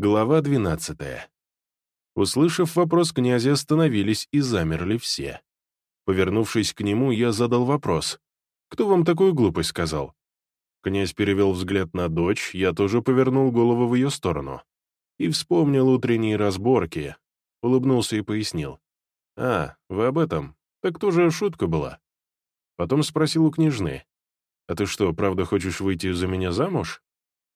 Глава 12. Услышав вопрос князя, остановились и замерли все. Повернувшись к нему, я задал вопрос. «Кто вам такую глупость сказал?» Князь перевел взгляд на дочь, я тоже повернул голову в ее сторону. И вспомнил утренние разборки. Улыбнулся и пояснил. «А, вы об этом? Так тоже шутка была». Потом спросил у княжны. «А ты что, правда хочешь выйти за меня замуж?»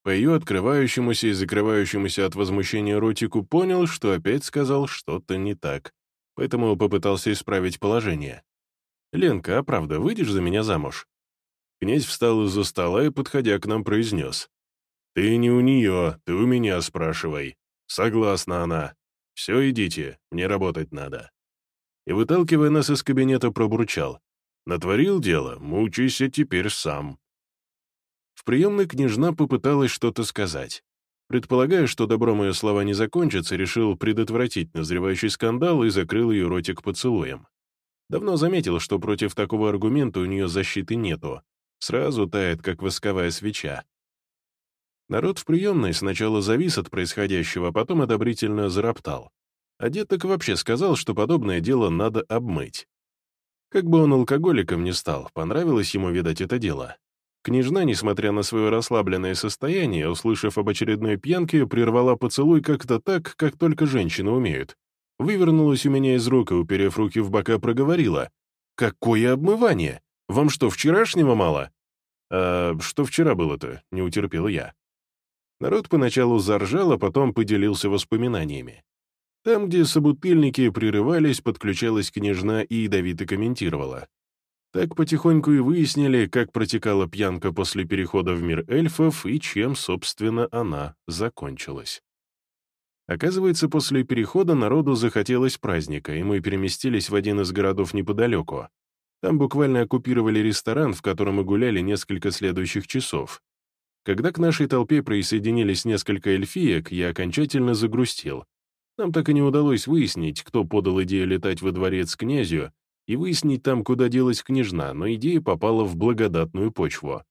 По ее открывающемуся и закрывающемуся от возмущения ротику понял, что опять сказал что-то не так, поэтому попытался исправить положение. «Ленка, а правда, выйдешь за меня замуж?» Князь встал из-за стола и, подходя к нам, произнес. «Ты не у нее, ты у меня спрашивай. Согласна она. Все, идите, мне работать надо». И, выталкивая нас из кабинета, пробурчал. «Натворил дело, мучайся теперь сам». В приемной княжна попыталась что-то сказать. Предполагая, что добром ее слова не закончатся, решил предотвратить назревающий скандал и закрыл ее ротик поцелуем. Давно заметил, что против такого аргумента у нее защиты нету. Сразу тает, как восковая свеча. Народ в приемной сначала завис от происходящего, а потом одобрительно зароптал. А дед так вообще сказал, что подобное дело надо обмыть. Как бы он алкоголиком не стал, понравилось ему, видать, это дело. Княжна, несмотря на свое расслабленное состояние, услышав об очередной пьянке, прервала поцелуй как-то так, как только женщины умеют. Вывернулась у меня из рук и, уперев руки в бока, проговорила. «Какое обмывание? Вам что, вчерашнего мало?» «А что вчера было-то?» — не утерпел я. Народ поначалу заржал, а потом поделился воспоминаниями. Там, где собутыльники прерывались, подключалась княжна и ядовито комментировала. Так потихоньку и выяснили, как протекала пьянка после перехода в мир эльфов и чем, собственно, она закончилась. Оказывается, после перехода народу захотелось праздника, и мы переместились в один из городов неподалеку. Там буквально оккупировали ресторан, в котором мы гуляли несколько следующих часов. Когда к нашей толпе присоединились несколько эльфиек, я окончательно загрустил. Нам так и не удалось выяснить, кто подал идею летать во дворец князю, и выяснить там, куда делась княжна, но идея попала в благодатную почву.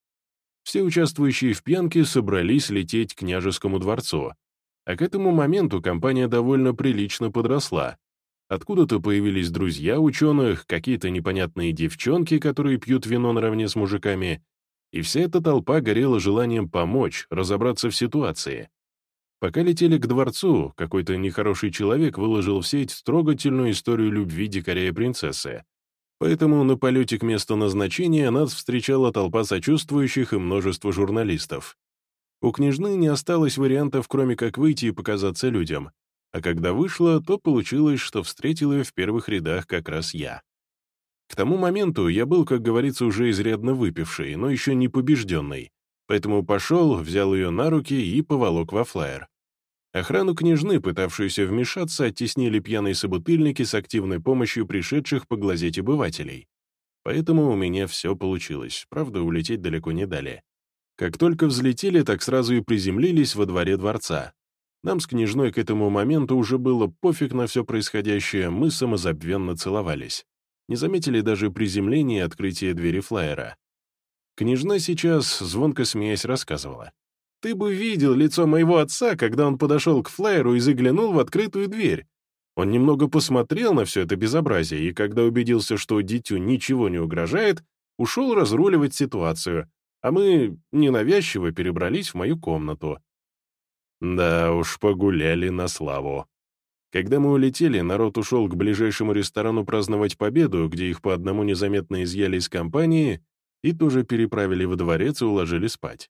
Все участвующие в пьянке собрались лететь к княжескому дворцу. А к этому моменту компания довольно прилично подросла. Откуда-то появились друзья ученых, какие-то непонятные девчонки, которые пьют вино наравне с мужиками, и вся эта толпа горела желанием помочь, разобраться в ситуации. Пока летели к дворцу, какой-то нехороший человек выложил в сеть трогательную историю любви дикаря и принцессы. Поэтому на полете к месту назначения нас встречала толпа сочувствующих и множество журналистов. У княжны не осталось вариантов, кроме как выйти и показаться людям. А когда вышла, то получилось, что встретил ее в первых рядах как раз я. К тому моменту я был, как говорится, уже изрядно выпивший, но еще не побежденный, поэтому пошел, взял ее на руки и поволок во флайер. Охрану княжны, пытавшуюся вмешаться, оттеснили пьяные собутыльники с активной помощью пришедших поглазеть обывателей. Поэтому у меня все получилось, правда, улететь далеко не дали. Как только взлетели, так сразу и приземлились во дворе дворца. Нам с княжной к этому моменту уже было пофиг на все происходящее, мы самозабвенно целовались. Не заметили даже приземления и открытия двери флайера. Княжна сейчас, звонко смеясь, рассказывала. Ты бы видел лицо моего отца, когда он подошел к флайеру и заглянул в открытую дверь. Он немного посмотрел на все это безобразие, и когда убедился, что дитю ничего не угрожает, ушел разруливать ситуацию, а мы ненавязчиво перебрались в мою комнату. Да уж, погуляли на славу. Когда мы улетели, народ ушел к ближайшему ресторану праздновать победу, где их по одному незаметно изъяли из компании и тоже переправили во дворец и уложили спать.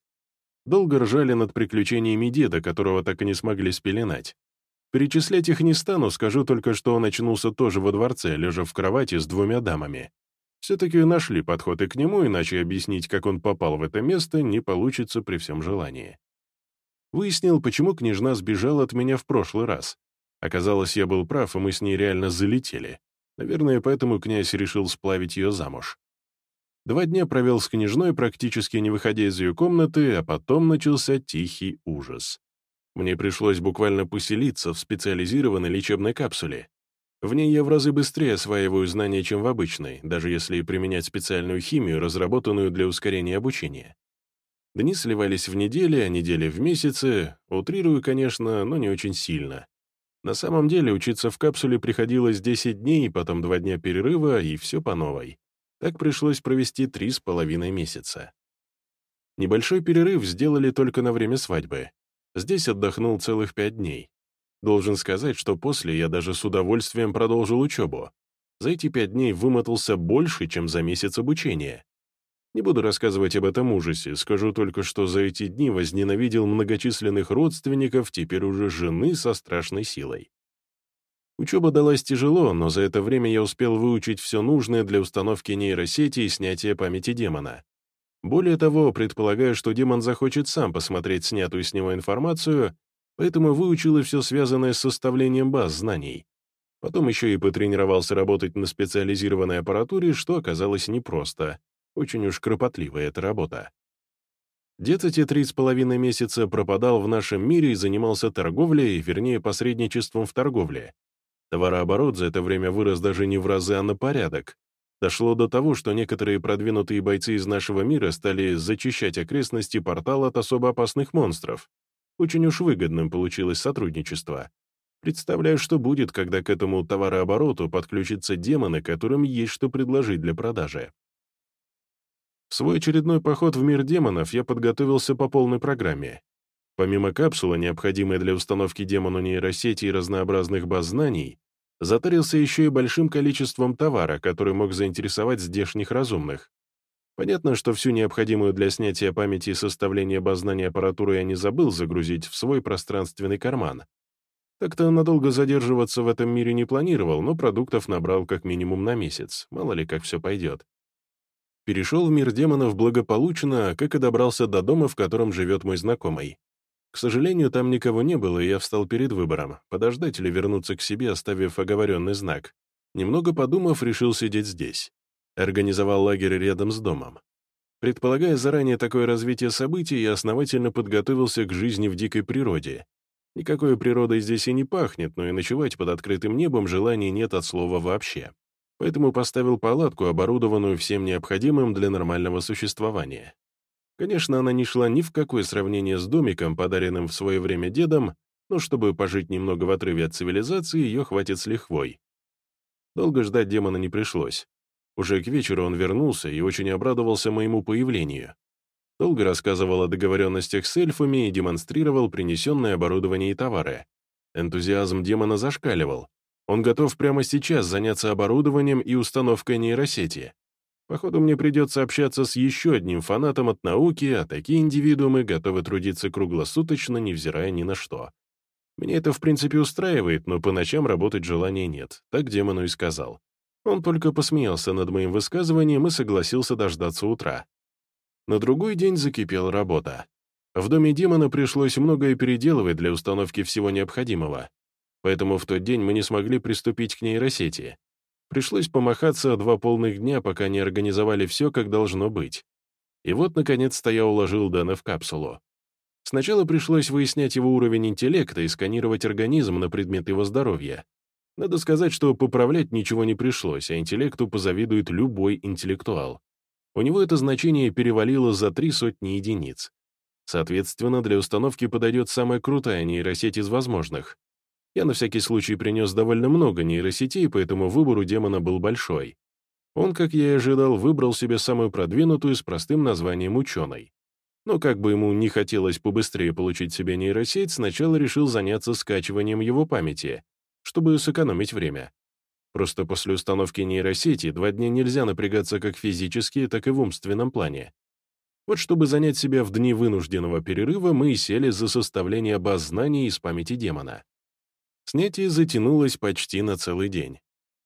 Долго ржали над приключениями деда, которого так и не смогли спеленать. Перечислять их не стану, скажу только, что он очнулся тоже во дворце, лежа в кровати с двумя дамами. Все-таки нашли подход и к нему, иначе объяснить, как он попал в это место, не получится при всем желании. Выяснил, почему княжна сбежала от меня в прошлый раз. Оказалось, я был прав, и мы с ней реально залетели. Наверное, поэтому князь решил сплавить ее замуж. Два дня провел с княжной, практически не выходя из ее комнаты, а потом начался тихий ужас. Мне пришлось буквально поселиться в специализированной лечебной капсуле. В ней я в разы быстрее осваиваю знания, чем в обычной, даже если применять специальную химию, разработанную для ускорения обучения. Дни сливались в недели, а недели в месяцы. Утрирую, конечно, но не очень сильно. На самом деле учиться в капсуле приходилось 10 дней, потом 2 дня перерыва, и все по новой. Так пришлось провести три с половиной месяца. Небольшой перерыв сделали только на время свадьбы. Здесь отдохнул целых пять дней. Должен сказать, что после я даже с удовольствием продолжил учебу. За эти пять дней вымотался больше, чем за месяц обучения. Не буду рассказывать об этом ужасе, скажу только, что за эти дни возненавидел многочисленных родственников, теперь уже жены со страшной силой. Учеба далась тяжело, но за это время я успел выучить все нужное для установки нейросети и снятия памяти демона. Более того, предполагаю, что демон захочет сам посмотреть снятую с него информацию, поэтому выучил и все связанное с составлением баз знаний. Потом еще и потренировался работать на специализированной аппаратуре, что оказалось непросто. Очень уж кропотливая эта работа. Дед эти три с половиной месяца пропадал в нашем мире и занимался торговлей, вернее, посредничеством в торговле. Товарооборот за это время вырос даже не в разы, а на порядок. Дошло до того, что некоторые продвинутые бойцы из нашего мира стали зачищать окрестности портала от особо опасных монстров. Очень уж выгодным получилось сотрудничество. Представляю, что будет, когда к этому товарообороту подключатся демоны, которым есть что предложить для продажи. В свой очередной поход в мир демонов я подготовился по полной программе. Помимо капсулы, необходимой для установки демону нейросети и разнообразных баз знаний, затарился еще и большим количеством товара, который мог заинтересовать здешних разумных. Понятно, что всю необходимую для снятия памяти и составления баз знаний аппаратуру я не забыл загрузить в свой пространственный карман. Так-то надолго задерживаться в этом мире не планировал, но продуктов набрал как минимум на месяц, мало ли как все пойдет. Перешел в мир демонов благополучно, как и добрался до дома, в котором живет мой знакомый. К сожалению, там никого не было, и я встал перед выбором, подождать или вернуться к себе, оставив оговоренный знак. Немного подумав, решил сидеть здесь. Организовал лагерь рядом с домом. Предполагая заранее такое развитие событий, я основательно подготовился к жизни в дикой природе. Никакой природой здесь и не пахнет, но и ночевать под открытым небом желания нет от слова вообще поэтому поставил палатку, оборудованную всем необходимым для нормального существования. Конечно, она не шла ни в какое сравнение с домиком, подаренным в свое время дедом, но чтобы пожить немного в отрыве от цивилизации, ее хватит с лихвой. Долго ждать демона не пришлось. Уже к вечеру он вернулся и очень обрадовался моему появлению. Долго рассказывал о договоренностях с эльфами и демонстрировал принесенное оборудование и товары. Энтузиазм демона зашкаливал, он готов прямо сейчас заняться оборудованием и установкой нейросети. Походу, мне придется общаться с еще одним фанатом от науки, а такие индивидуумы готовы трудиться круглосуточно, невзирая ни на что. Меня это, в принципе, устраивает, но по ночам работать желания нет, так демону и сказал. Он только посмеялся над моим высказыванием и согласился дождаться утра. На другой день закипела работа. В доме демона пришлось многое переделывать для установки всего необходимого поэтому в тот день мы не смогли приступить к нейросети. Пришлось помахаться два полных дня, пока не организовали все, как должно быть. И вот, наконец-то, я уложил Дэна в капсулу. Сначала пришлось выяснять его уровень интеллекта и сканировать организм на предмет его здоровья. Надо сказать, что поправлять ничего не пришлось, а интеллекту позавидует любой интеллектуал. У него это значение перевалило за три сотни единиц. Соответственно, для установки подойдет самая крутая нейросеть из возможных. Я на всякий случай принес довольно много нейросетей, поэтому выбор у демона был большой. Он, как я и ожидал, выбрал себе самую продвинутую с простым названием «ученый». Но как бы ему не хотелось побыстрее получить себе нейросеть, сначала решил заняться скачиванием его памяти, чтобы сэкономить время. Просто после установки нейросети два дня нельзя напрягаться как физически, так и в умственном плане. Вот чтобы занять себя в дни вынужденного перерыва, мы и сели за составление баз знаний из памяти демона. Снятие затянулось почти на целый день.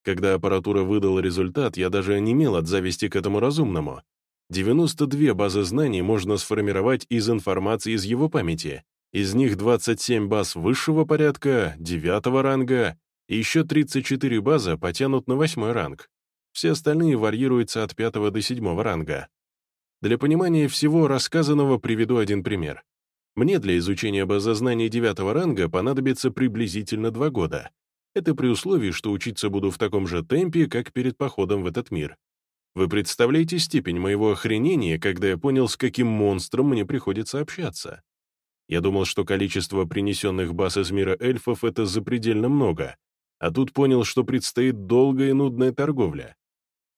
Когда аппаратура выдала результат, я даже онемел от зависти к этому разумному. 92 базы знаний можно сформировать из информации из его памяти. Из них 27 баз высшего порядка, 9 ранга, и еще 34 базы потянут на 8 ранг. Все остальные варьируются от 5 до 7 ранга. Для понимания всего рассказанного приведу один пример. Мне для изучения базы знаний девятого ранга понадобится приблизительно два года. Это при условии, что учиться буду в таком же темпе, как перед походом в этот мир. Вы представляете степень моего охренения, когда я понял, с каким монстром мне приходится общаться? Я думал, что количество принесенных баз из мира эльфов — это запредельно много, а тут понял, что предстоит долгая и нудная торговля.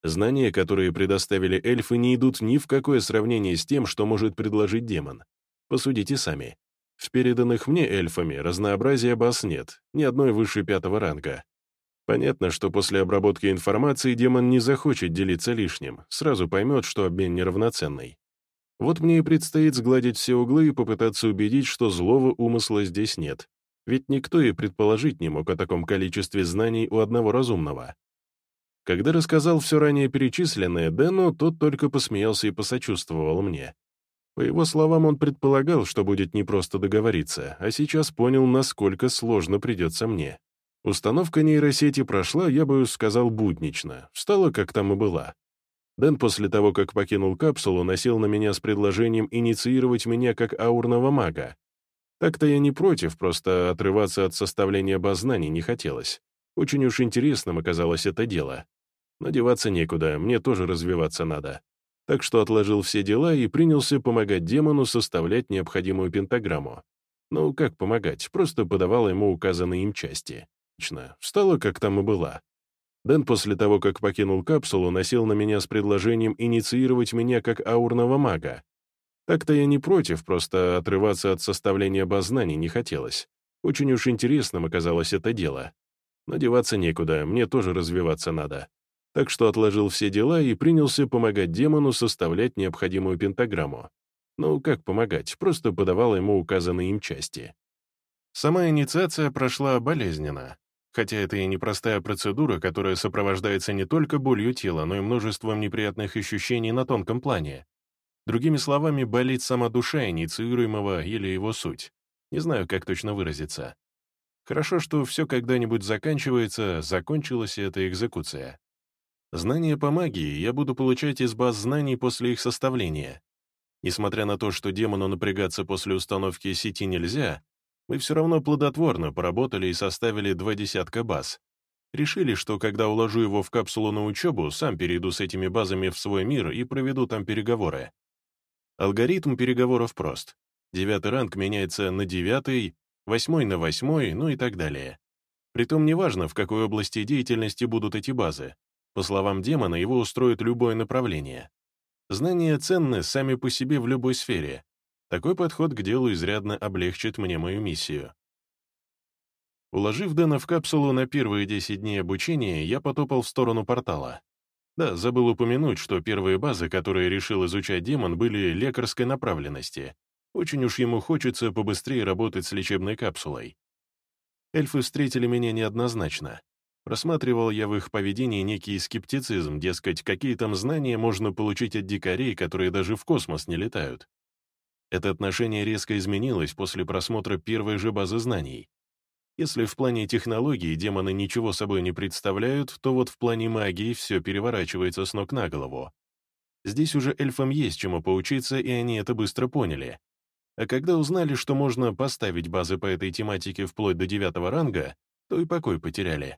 Знания, которые предоставили эльфы, не идут ни в какое сравнение с тем, что может предложить демон. Посудите сами. В переданных мне эльфами разнообразия баз нет, ни одной выше пятого ранга. Понятно, что после обработки информации демон не захочет делиться лишним, сразу поймет, что обмен неравноценный. Вот мне и предстоит сгладить все углы и попытаться убедить, что злого умысла здесь нет. Ведь никто и предположить не мог о таком количестве знаний у одного разумного. Когда рассказал все ранее перечисленное Дэну, тот только посмеялся и посочувствовал мне. По его словам, он предполагал, что будет непросто договориться, а сейчас понял, насколько сложно придется мне. Установка нейросети прошла, я бы сказал, буднично, встала, как там и была. Дэн после того, как покинул капсулу, носил на меня с предложением инициировать меня как аурного мага. Так-то я не против, просто отрываться от составления баз знаний не хотелось. Очень уж интересным оказалось это дело. Но деваться некуда, мне тоже развиваться надо. Так что отложил все дела и принялся помогать демону составлять необходимую пентаграмму. Ну, как помогать, просто подавал ему указанные им части. Встала, как там и была. Дэн после того, как покинул капсулу, носил на меня с предложением инициировать меня как аурного мага. Так-то я не против, просто отрываться от составления баз знаний не хотелось. Очень уж интересным оказалось это дело. Но деваться некуда, мне тоже развиваться надо. Так что отложил все дела и принялся помогать демону составлять необходимую пентаграмму. Ну, как помогать, просто подавал ему указанные им части. Сама инициация прошла болезненно хотя это и непростая процедура, которая сопровождается не только болью тела, но и множеством неприятных ощущений на тонком плане. Другими словами, болит сама душа инициируемого или его суть. Не знаю, как точно выразиться. Хорошо, что все когда-нибудь заканчивается, закончилась эта экзекуция. Знания по магии я буду получать из баз знаний после их составления. Несмотря на то, что демону напрягаться после установки сети нельзя, мы все равно плодотворно поработали и составили два десятка баз. Решили, что когда уложу его в капсулу на учебу, сам перейду с этими базами в свой мир и проведу там переговоры. Алгоритм переговоров прост. Девятый ранг меняется на девятый, восьмой на восьмой, ну и так далее. Притом неважно, в какой области деятельности будут эти базы. По словам демона, его устроит любое направление. Знания ценны сами по себе в любой сфере, такой подход к делу изрядно облегчит мне мою миссию. Уложив Дэна в капсулу на первые 10 дней обучения, я потопал в сторону портала. Да, забыл упомянуть, что первые базы, которые решил изучать демон, были лекарской направленности. Очень уж ему хочется побыстрее работать с лечебной капсулой. Эльфы встретили меня неоднозначно. Просматривал я в их поведении некий скептицизм, дескать, какие там знания можно получить от дикарей, которые даже в космос не летают. Это отношение резко изменилось после просмотра первой же базы знаний. Если в плане технологий демоны ничего собой не представляют, то вот в плане магии все переворачивается с ног на голову. Здесь уже эльфам есть чему поучиться, и они это быстро поняли. А когда узнали, что можно поставить базы по этой тематике вплоть до девятого ранга, то и покой потеряли.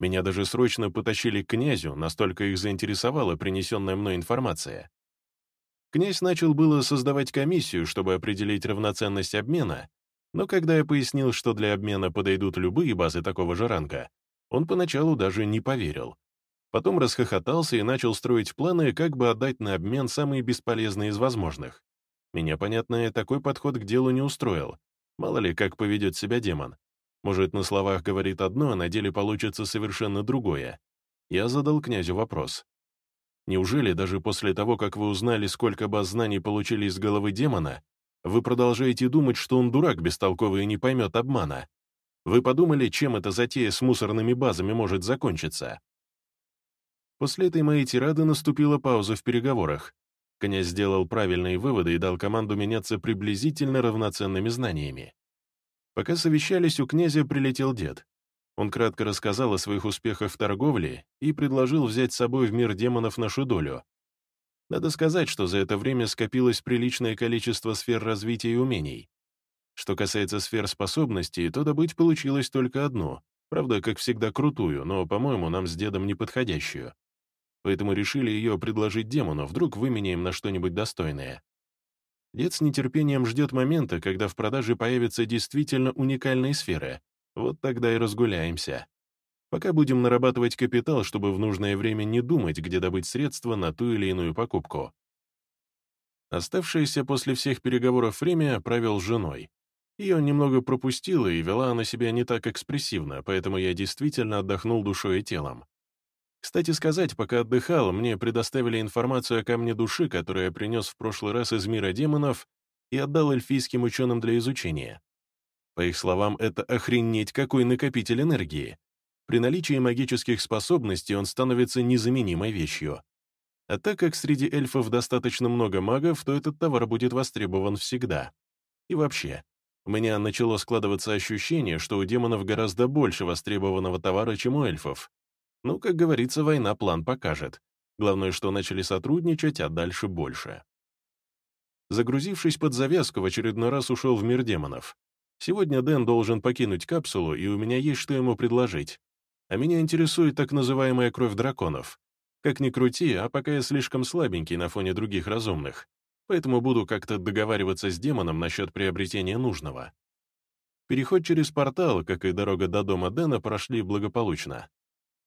Меня даже срочно потащили к князю, настолько их заинтересовала принесенная мной информация. Князь начал было создавать комиссию, чтобы определить равноценность обмена, но когда я пояснил, что для обмена подойдут любые базы такого же ранга, он поначалу даже не поверил. Потом расхохотался и начал строить планы, как бы отдать на обмен самые бесполезные из возможных. Меня, понятно, такой подход к делу не устроил. Мало ли, как поведет себя демон. Может, на словах говорит одно, а на деле получится совершенно другое. Я задал князю вопрос. Неужели даже после того, как вы узнали, сколько баз знаний получили из головы демона, вы продолжаете думать, что он дурак бестолковый и не поймет обмана? Вы подумали, чем эта затея с мусорными базами может закончиться? После этой моей тирады наступила пауза в переговорах. Князь сделал правильные выводы и дал команду меняться приблизительно равноценными знаниями. Пока совещались, у князя прилетел дед. Он кратко рассказал о своих успехах в торговле и предложил взять с собой в мир демонов нашу долю. Надо сказать, что за это время скопилось приличное количество сфер развития и умений. Что касается сфер способностей, то добыть получилось только одну, правда, как всегда, крутую, но, по-моему, нам с дедом неподходящую. поэтому решили ее предложить демону, вдруг выменяем на что-нибудь достойное. Дед с нетерпением ждет момента, когда в продаже появятся действительно уникальные сферы. Вот тогда и разгуляемся. Пока будем нарабатывать капитал, чтобы в нужное время не думать, где добыть средства на ту или иную покупку. Оставшееся после всех переговоров время провел с женой. Ее немного пропустила, и вела она себя не так экспрессивно, поэтому я действительно отдохнул душой и телом. Кстати сказать, пока отдыхал, мне предоставили информацию о камне души, которую я принес в прошлый раз из мира демонов и отдал эльфийским ученым для изучения. По их словам, это охренеть какой накопитель энергии. При наличии магических способностей он становится незаменимой вещью. А так как среди эльфов достаточно много магов, то этот товар будет востребован всегда. И вообще, у меня начало складываться ощущение, что у демонов гораздо больше востребованного товара, чем у эльфов. Ну, как говорится, война план покажет. Главное, что начали сотрудничать, а дальше больше. Загрузившись под завязку, в очередной раз ушел в мир демонов. Сегодня Дэн должен покинуть капсулу, и у меня есть что ему предложить. А меня интересует так называемая кровь драконов. Как ни крути, а пока я слишком слабенький на фоне других разумных, поэтому буду как-то договариваться с демоном насчет приобретения нужного. Переход через портал, как и дорога до дома Дэна, прошли благополучно.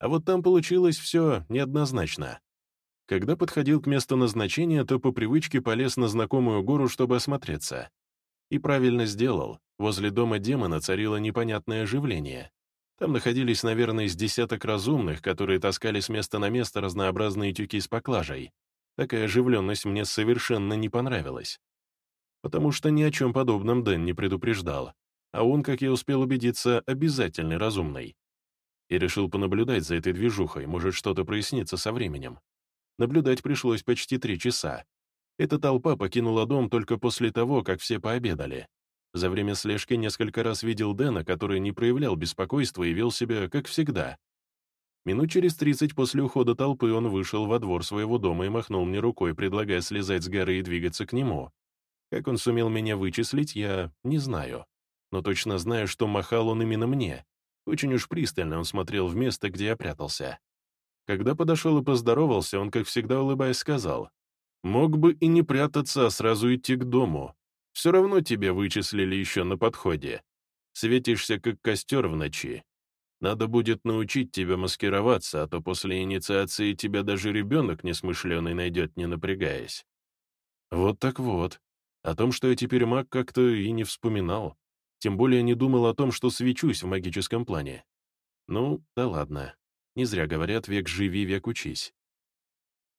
А вот там получилось все неоднозначно. Когда подходил к месту назначения, то по привычке полез на знакомую гору, чтобы осмотреться. И правильно сделал. Возле дома демона царило непонятное оживление. Там находились, наверное, из десяток разумных, которые таскали с места на место разнообразные тюки с поклажей. Такая оживленность мне совершенно не понравилась. Потому что ни о чем подобном Дэн не предупреждал. А он, как я успел убедиться, обязательный разумный и решил понаблюдать за этой движухой, может, что-то прояснится со временем. Наблюдать пришлось почти три часа. Эта толпа покинула дом только после того, как все пообедали. За время слежки несколько раз видел Дэна, который не проявлял беспокойства и вел себя, как всегда. Минут через тридцать после ухода толпы он вышел во двор своего дома и махнул мне рукой, предлагая слезать с горы и двигаться к нему. Как он сумел меня вычислить, я не знаю. Но точно знаю, что махал он именно мне. Очень уж пристально он смотрел в место, где я прятался. Когда подошел и поздоровался, он, как всегда улыбаясь, сказал, «Мог бы и не прятаться, а сразу идти к дому. Все равно тебя вычислили еще на подходе. Светишься, как костер в ночи. Надо будет научить тебя маскироваться, а то после инициации тебя даже ребенок несмышленый найдет, не напрягаясь». Вот так вот. О том, что я теперь маг, как-то и не вспоминал. Тем более не думал о том, что свечусь в магическом плане. Ну, да ладно. Не зря говорят, век живи, век учись.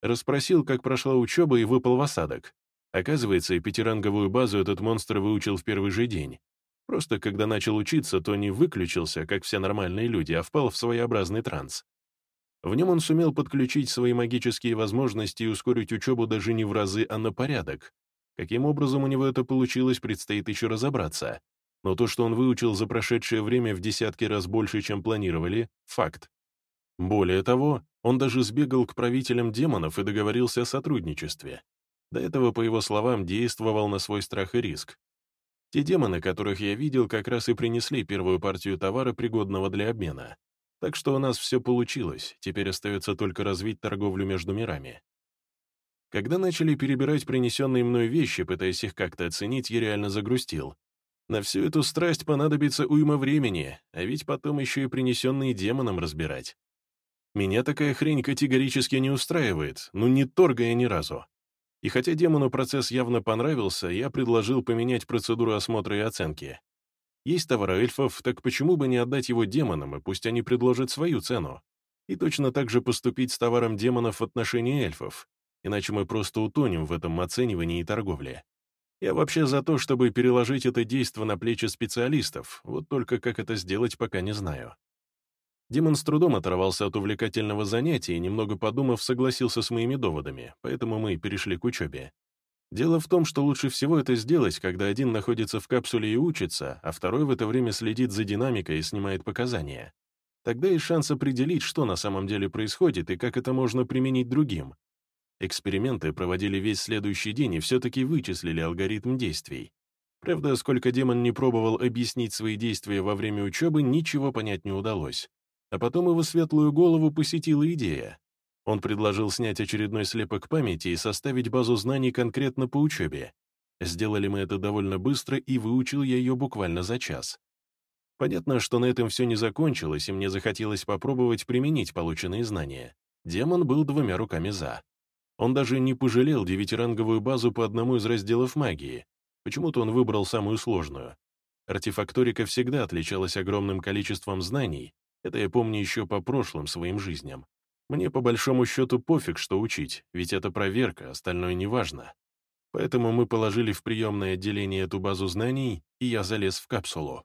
Расспросил, как прошла учеба, и выпал в осадок. Оказывается, пятиранговую базу этот монстр выучил в первый же день. Просто когда начал учиться, то не выключился, как все нормальные люди, а впал в своеобразный транс. В нем он сумел подключить свои магические возможности и ускорить учебу даже не в разы, а на порядок. Каким образом у него это получилось, предстоит еще разобраться. Но то, что он выучил за прошедшее время в десятки раз больше, чем планировали, — факт. Более того, он даже сбегал к правителям демонов и договорился о сотрудничестве. До этого, по его словам, действовал на свой страх и риск. Те демоны, которых я видел, как раз и принесли первую партию товара, пригодного для обмена. Так что у нас все получилось, теперь остается только развить торговлю между мирами. Когда начали перебирать принесенные мной вещи, пытаясь их как-то оценить, я реально загрустил. На всю эту страсть понадобится уйма времени, а ведь потом еще и принесенные демоном разбирать. Меня такая хрень категорически не устраивает, ну не торгая ни разу. И хотя демону процесс явно понравился, я предложил поменять процедуру осмотра и оценки. Есть товар эльфов, так почему бы не отдать его демонам, и пусть они предложат свою цену? И точно так же поступить с товаром демонов в отношении эльфов, иначе мы просто утонем в этом оценивании и торговле. Я вообще за то, чтобы переложить это действо на плечи специалистов, вот только как это сделать, пока не знаю. Димон с трудом оторвался от увлекательного занятия и, немного подумав, согласился с моими доводами, поэтому мы перешли к учебе. Дело в том, что лучше всего это сделать, когда один находится в капсуле и учится, а второй в это время следит за динамикой и снимает показания. Тогда есть шанс определить, что на самом деле происходит и как это можно применить другим, Эксперименты проводили весь следующий день и все-таки вычислили алгоритм действий. Правда, сколько демон не пробовал объяснить свои действия во время учебы, ничего понять не удалось. А потом его светлую голову посетила идея. Он предложил снять очередной слепок памяти и составить базу знаний конкретно по учебе. Сделали мы это довольно быстро, и выучил я ее буквально за час. Понятно, что на этом все не закончилось, и мне захотелось попробовать применить полученные знания. Демон был двумя руками «за». Он даже не пожалел девятиранговую базу по одному из разделов магии. Почему-то он выбрал самую сложную. Артефакторика всегда отличалась огромным количеством знаний, это я помню еще по прошлым своим жизням. Мне по большому счету пофиг, что учить, ведь это проверка, остальное неважно. Поэтому мы положили в приемное отделение эту базу знаний, и я залез в капсулу.